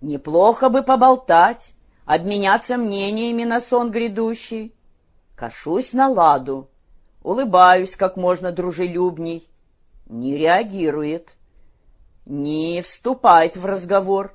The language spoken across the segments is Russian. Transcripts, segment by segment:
Неплохо бы поболтать, обменяться мнениями на сон грядущий. Кашусь на ладу, улыбаюсь как можно дружелюбней. Не реагирует, не вступает в разговор.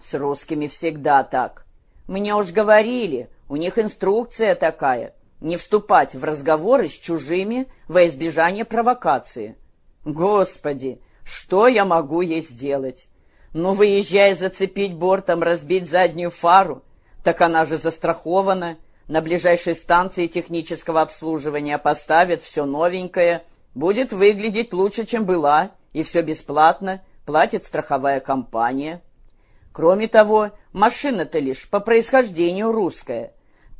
С русскими всегда так. Мне уж говорили, у них инструкция такая — не вступать в разговоры с чужими во избежание провокации. Господи, что я могу ей сделать? Ну, выезжай зацепить бортом, разбить заднюю фару, так она же застрахована. На ближайшей станции технического обслуживания поставят все новенькое, будет выглядеть лучше, чем была, и все бесплатно, платит страховая компания. Кроме того, машина-то лишь по происхождению русская.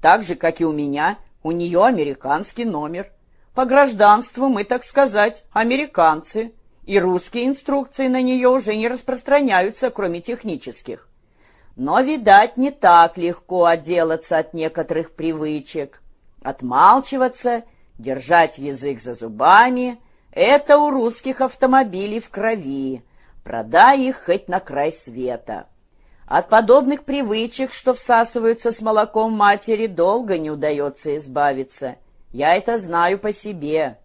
Так же, как и у меня, у нее американский номер. По гражданству мы, так сказать, американцы, и русские инструкции на нее уже не распространяются, кроме технических. Но, видать, не так легко отделаться от некоторых привычек. Отмалчиваться, держать язык за зубами — это у русских автомобилей в крови. Продай их хоть на край света. От подобных привычек, что всасываются с молоком матери, долго не удается избавиться. Я это знаю по себе.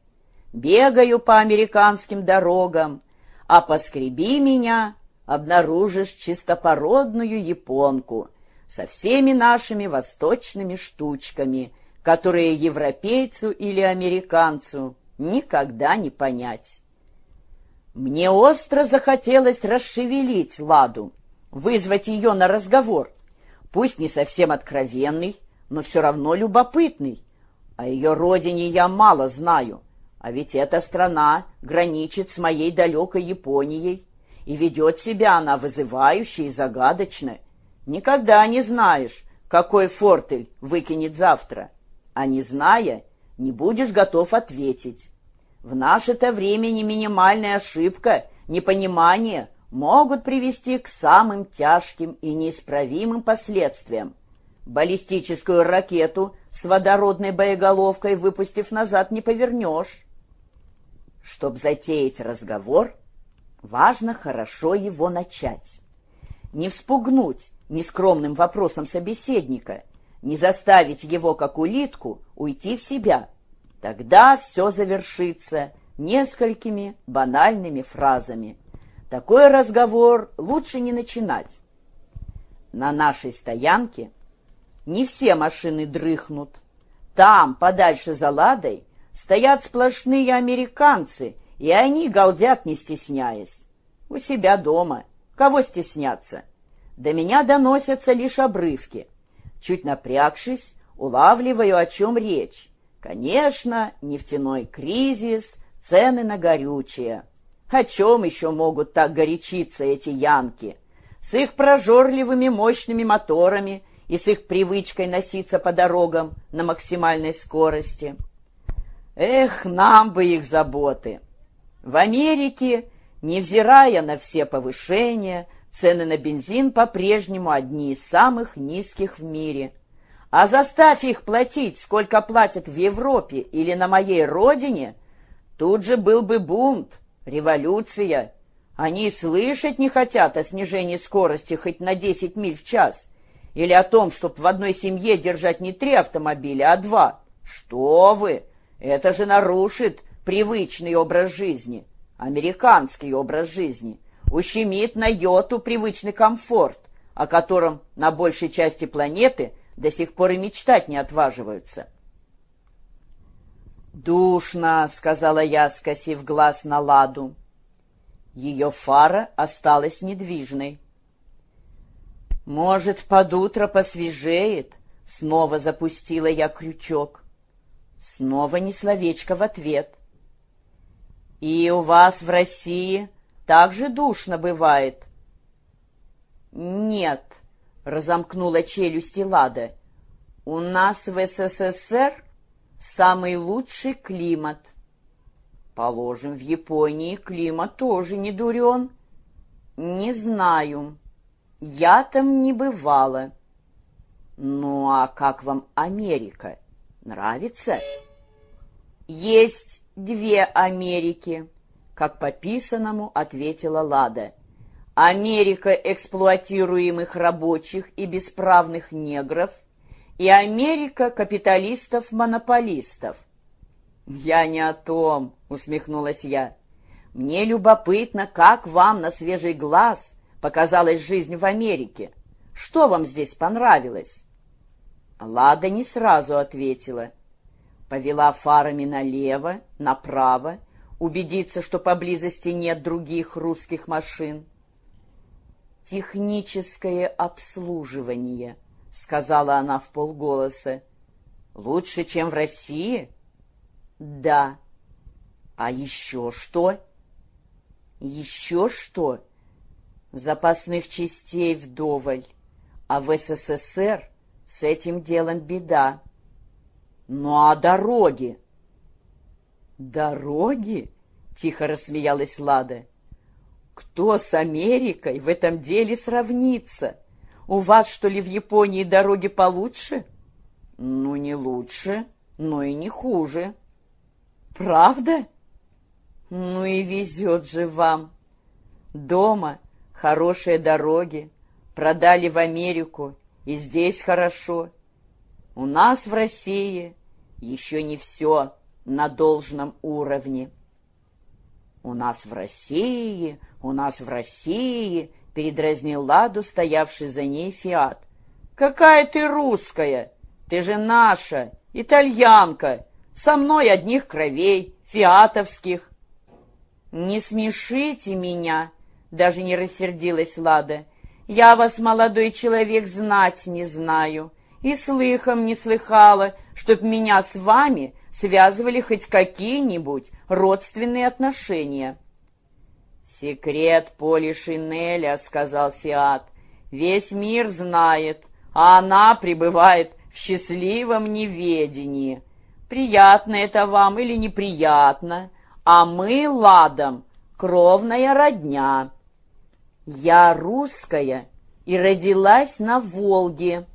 Бегаю по американским дорогам, а поскреби меня, обнаружишь чистопородную японку со всеми нашими восточными штучками, которые европейцу или американцу никогда не понять. Мне остро захотелось расшевелить Ладу, вызвать ее на разговор, пусть не совсем откровенный, но все равно любопытный. О ее родине я мало знаю, а ведь эта страна граничит с моей далекой Японией, и ведет себя она вызывающе и загадочно. Никогда не знаешь, какой фортель выкинет завтра, а не зная, не будешь готов ответить. В наше-то время не минимальная ошибка, непонимание могут привести к самым тяжким и неисправимым последствиям. Баллистическую ракету с водородной боеголовкой выпустив назад не повернешь. Чтоб затеять разговор, важно хорошо его начать. Не вспугнуть нескромным вопросом собеседника, не заставить его, как улитку, уйти в себя. Тогда все завершится несколькими банальными фразами – такой разговор лучше не начинать. На нашей стоянке не все машины дрыхнут. Там, подальше за Ладой, стоят сплошные американцы, и они галдят, не стесняясь. У себя дома. Кого стесняться? До меня доносятся лишь обрывки. Чуть напрягшись, улавливаю, о чем речь. Конечно, нефтяной кризис, цены на горючее — о чем еще могут так горячиться эти янки? С их прожорливыми мощными моторами и с их привычкой носиться по дорогам на максимальной скорости. Эх, нам бы их заботы! В Америке, невзирая на все повышения, цены на бензин по-прежнему одни из самых низких в мире. А заставь их платить, сколько платят в Европе или на моей родине, тут же был бы бунт, Революция! Они слышать не хотят о снижении скорости хоть на 10 миль в час. Или о том, чтобы в одной семье держать не три автомобиля, а два. Что вы! Это же нарушит привычный образ жизни, американский образ жизни. Ущемит на йоту привычный комфорт, о котором на большей части планеты до сих пор и мечтать не отваживаются. «Душно», — сказала я, скосив глаз на ладу. Ее фара осталась недвижной. «Может, под утро посвежеет?» — снова запустила я крючок. Снова ни словечко в ответ. «И у вас в России так же душно бывает?» «Нет», — разомкнула челюсти Лада. «У нас в СССР Самый лучший климат. Положим, в Японии климат тоже не дурен. Не знаю. Я там не бывала. Ну, а как вам Америка? Нравится? Есть две Америки, как по писанному ответила Лада. Америка эксплуатируемых рабочих и бесправных негров и Америка капиталистов-монополистов. «Я не о том», — усмехнулась я. «Мне любопытно, как вам на свежий глаз показалась жизнь в Америке. Что вам здесь понравилось?» Лада не сразу ответила. Повела фарами налево, направо, убедиться, что поблизости нет других русских машин. «Техническое обслуживание», — сказала она в полголоса. «Лучше, чем в России?» «Да». «А еще что?» «Еще что?» «Запасных частей вдоволь, а в СССР с этим делом беда». «Ну а дороги?» «Дороги?» — тихо рассмеялась Лада. Кто с Америкой в этом деле сравнится? У вас, что ли, в Японии дороги получше? Ну, не лучше, но и не хуже. Правда? Ну и везет же вам. Дома хорошие дороги, продали в Америку, и здесь хорошо. У нас в России еще не все на должном уровне. У нас в России «У нас в России...» — передразнил Ладу, стоявший за ней Фиат. «Какая ты русская! Ты же наша, итальянка! Со мной одних кровей, фиатовских!» «Не смешите меня!» — даже не рассердилась Лада. «Я вас, молодой человек, знать не знаю, и слыхом не слыхала, чтоб меня с вами связывали хоть какие-нибудь родственные отношения». «Секрет Поли Шинеля», — сказал Фиат, — «весь мир знает, а она пребывает в счастливом неведении. Приятно это вам или неприятно, а мы ладом, кровная родня. Я русская и родилась на Волге.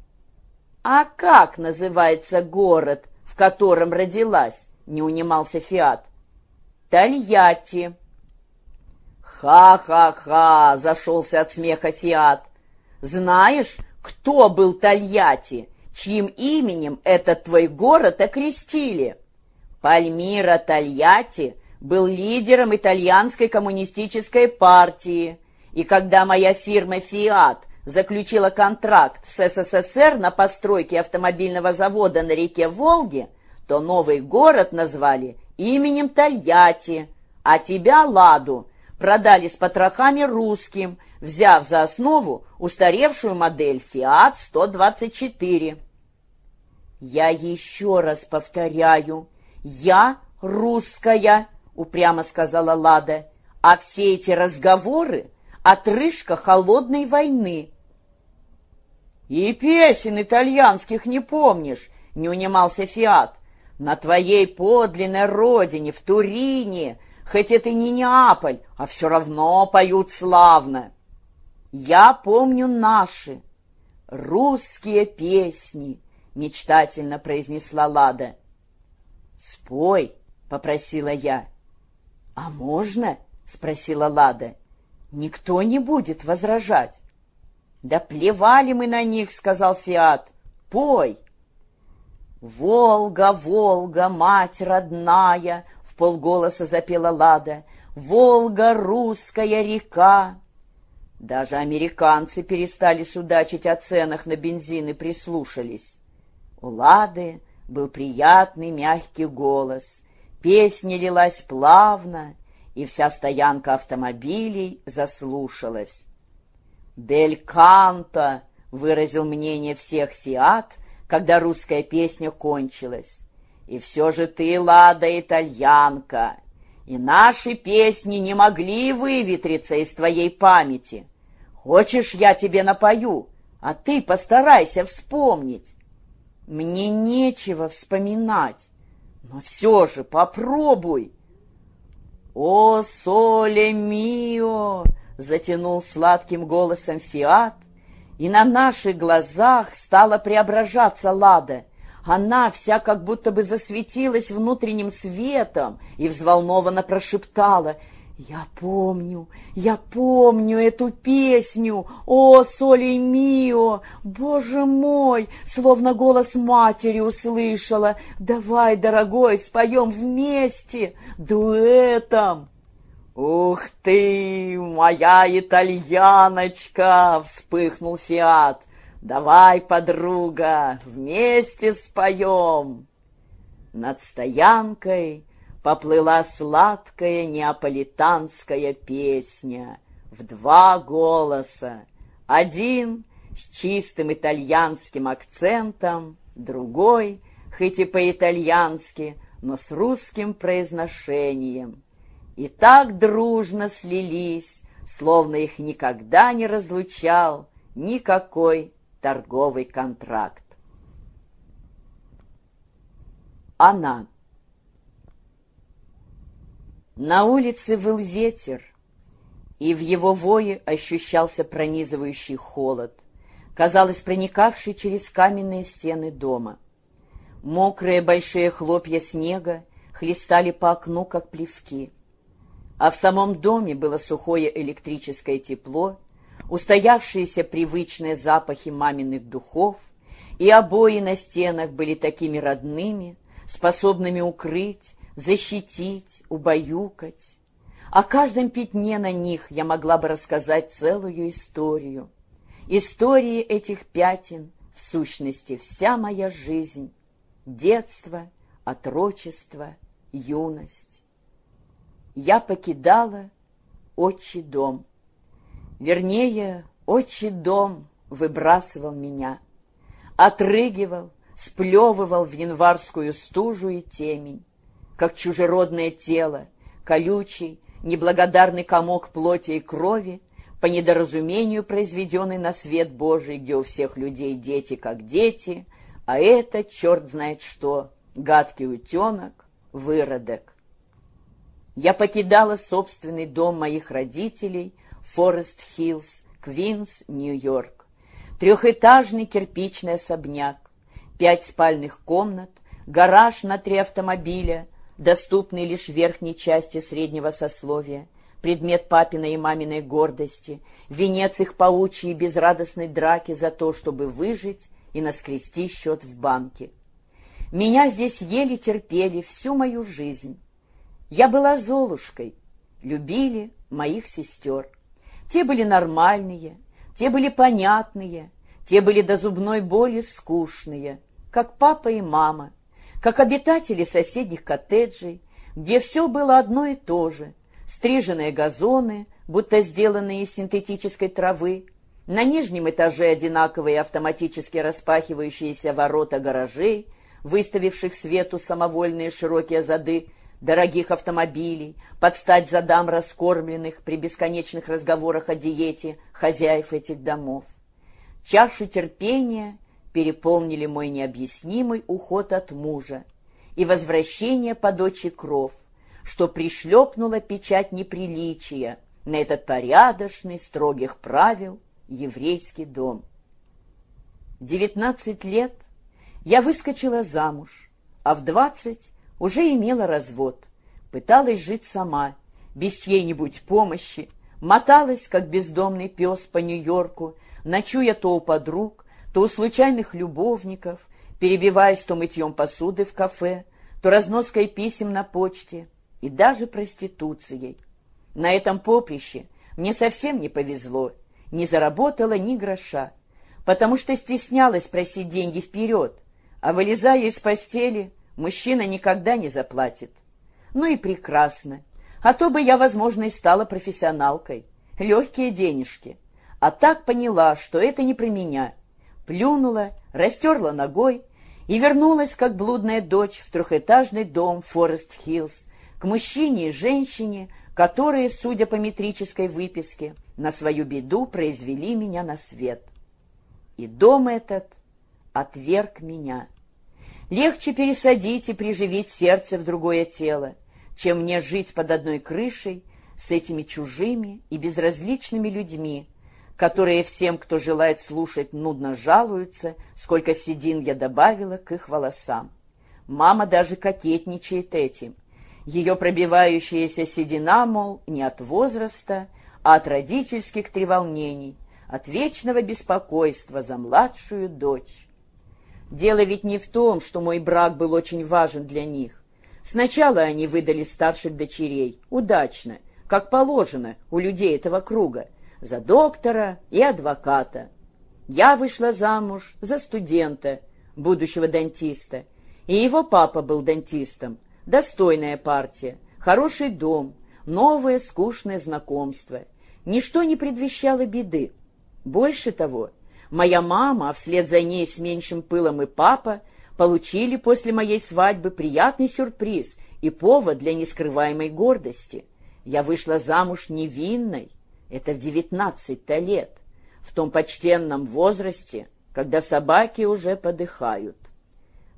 А как называется город, в котором родилась?» — не унимался Фиат. «Тольятти». «Ха-ха-ха!» — зашелся от смеха Фиат. «Знаешь, кто был Тольятти, чьим именем этот твой город окрестили?» Пальмира Тольятти был лидером итальянской коммунистической партии, и когда моя фирма «Фиат» заключила контракт с СССР на постройке автомобильного завода на реке Волге, то новый город назвали именем Тольятти, а тебя, Ладу, продали с потрохами русским, взяв за основу устаревшую модель Fiat 124. «Я еще раз повторяю, я русская», — упрямо сказала Лада, «а все эти разговоры — отрыжка холодной войны». «И песен итальянских не помнишь», — не унимался Фиат. «На твоей подлинной родине, в Турине, Хоть это не Неаполь, а все равно поют славно. Я помню наши русские песни, мечтательно произнесла Лада. Спой, попросила я. А можно? спросила Лада. Никто не будет возражать. Да плевали мы на них, сказал Фиат. Пой. Волга, Волга, мать родная, полголоса запела Лада. «Волга, русская река!» Даже американцы перестали судачить о ценах на бензин и прислушались. У Лады был приятный мягкий голос, песня лилась плавно, и вся стоянка автомобилей заслушалась. «Бельканто!» — выразил мнение всех «Фиат», когда русская песня кончилась. И все же ты, Лада, итальянка, и наши песни не могли выветриться из твоей памяти. Хочешь, я тебе напою, а ты постарайся вспомнить. Мне нечего вспоминать, но все же попробуй. «О, соле мио!» — затянул сладким голосом Фиат, и на наших глазах стала преображаться Лада — она вся как будто бы засветилась внутренним светом и взволнованно прошептала Я помню, я помню эту песню, о, соли мио, боже мой, словно голос матери услышала. Давай, дорогой, споем вместе, дуэтом. «Ух ты, моя итальяночка!» — вспыхнул Фиат. «Давай, подруга, вместе споем!» Над стоянкой поплыла сладкая неаполитанская песня в два голоса. Один с чистым итальянским акцентом, другой, хоть и по-итальянски, но с русским произношением. И так дружно слились, словно их никогда не разлучал никакой торговый контракт. Она на улице выл ветер, и в его вое ощущался пронизывающий холод, казалось, проникавший через каменные стены дома. Мокрые большие хлопья снега хлестали по окну, как плевки. А в самом доме было сухое электрическое тепло, устоявшиеся привычные запахи маминых духов, и обои на стенах были такими родными, способными укрыть, защитить, убаюкать. О каждом пятне на них я могла бы рассказать целую историю. Истории этих пятен, в сущности, вся моя жизнь. Детство, отрочество, юность. Я покидала отчий дом. Вернее, отчий дом выбрасывал меня. Отрыгивал, сплевывал в январскую стужу и темень как чужеродное тело, колючий, неблагодарный комок плоти и крови, по недоразумению произведенный на свет Божий, где у всех людей дети как дети, а это черт знает что, гадкий утенок, выродок. Я покидала собственный дом моих родителей, Форест-Хиллз, Квинс, Нью-Йорк. Трехэтажный кирпичный особняк, пять спальных комнат, гараж на три автомобиля — доступный лишь верхней части среднего сословия, предмет папиной и маминой гордости, венец их паучьей безрадостной драки за то, чтобы выжить и наскрести счет в банке. Меня здесь еле терпели всю мою жизнь. Я была Золушкой, любили моих сестер. Те были нормальные, те были понятные, те были до зубной боли скучные, как папа и мама — как обитатели соседних коттеджей, где все было одно и то же, стриженные газоны, будто сделанные из синтетической травы, на нижнем этаже одинаковые автоматически распахивающиеся ворота гаражей, выставивших свету самовольные широкие зады дорогих автомобилей, под стать задам раскормленных при бесконечных разговорах о диете хозяев этих домов. Чашу терпения — переполнили мой необъяснимый уход от мужа и возвращение по дочи кров, что пришлепнула печать неприличия на этот порядочный, строгих правил еврейский дом. Девятнадцать лет я выскочила замуж, а в двадцать уже имела развод, пыталась жить сама, без чьей-нибудь помощи, моталась, как бездомный пес по Нью-Йорку, ночуя то у подруг, то у случайных любовников, перебиваясь то мытьем посуды в кафе, то разноской писем на почте и даже проституцией. На этом поприще мне совсем не повезло, не заработала ни гроша, потому что стеснялась просить деньги вперед, а вылезая из постели, мужчина никогда не заплатит. Ну и прекрасно, а то бы я, возможно, и стала профессионалкой. Легкие денежки. А так поняла, что это не про меня — плюнула, растерла ногой и вернулась, как блудная дочь, в трехэтажный дом Форест-Хиллз, к мужчине и женщине, которые, судя по метрической выписке, на свою беду произвели меня на свет. И дом этот отверг меня. Легче пересадить и приживить сердце в другое тело, чем мне жить под одной крышей с этими чужими и безразличными людьми, которые всем, кто желает слушать, нудно жалуются, сколько седин я добавила к их волосам. Мама даже кокетничает этим. Ее пробивающаяся седина, мол, не от возраста, а от родительских треволнений, от вечного беспокойства за младшую дочь. Дело ведь не в том, что мой брак был очень важен для них. Сначала они выдали старших дочерей, удачно, как положено у людей этого круга, за доктора и адвоката. Я вышла замуж за студента, будущего дантиста, и его папа был дантистом. Достойная партия, хороший дом, новое скучное знакомство. Ничто не предвещало беды. Больше того, моя мама, а вслед за ней с меньшим пылом и папа, получили после моей свадьбы приятный сюрприз и повод для нескрываемой гордости. Я вышла замуж невинной, это в девятнадцать-то лет, в том почтенном возрасте, когда собаки уже подыхают.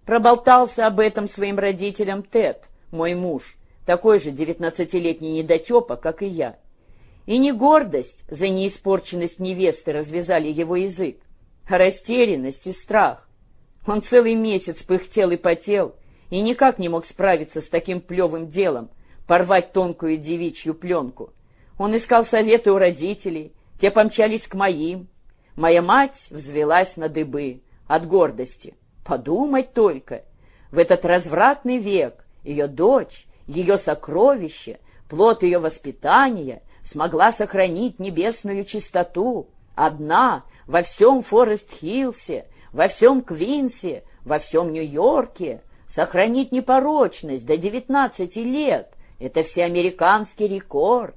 Проболтался об этом своим родителям Тед, мой муж, такой же девятнадцатилетний недотепа, как и я. И не гордость за неиспорченность невесты развязали его язык, а растерянность и страх. Он целый месяц пыхтел и потел, и никак не мог справиться с таким плевым делом, порвать тонкую девичью пленку. Он искал советы у родителей, те помчались к моим. Моя мать взвелась на дыбы от гордости. Подумать только, в этот развратный век ее дочь, ее сокровище, плод ее воспитания смогла сохранить небесную чистоту, одна во всем Форест-Хиллсе, во всем Квинсе, во всем Нью-Йорке, сохранить непорочность до девятнадцати лет — это всеамериканский рекорд.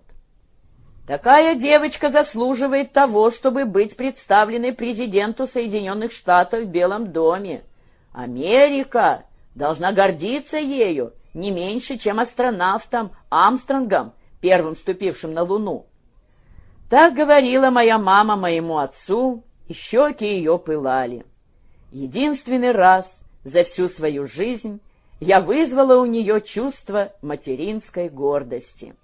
Такая девочка заслуживает того, чтобы быть представленной президенту Соединенных Штатов в Белом доме. Америка должна гордиться ею не меньше, чем астронавтом Амстронгом, первым ступившим на Луну. Так говорила моя мама моему отцу, и щеки ее пылали. Единственный раз за всю свою жизнь я вызвала у нее чувство материнской гордости.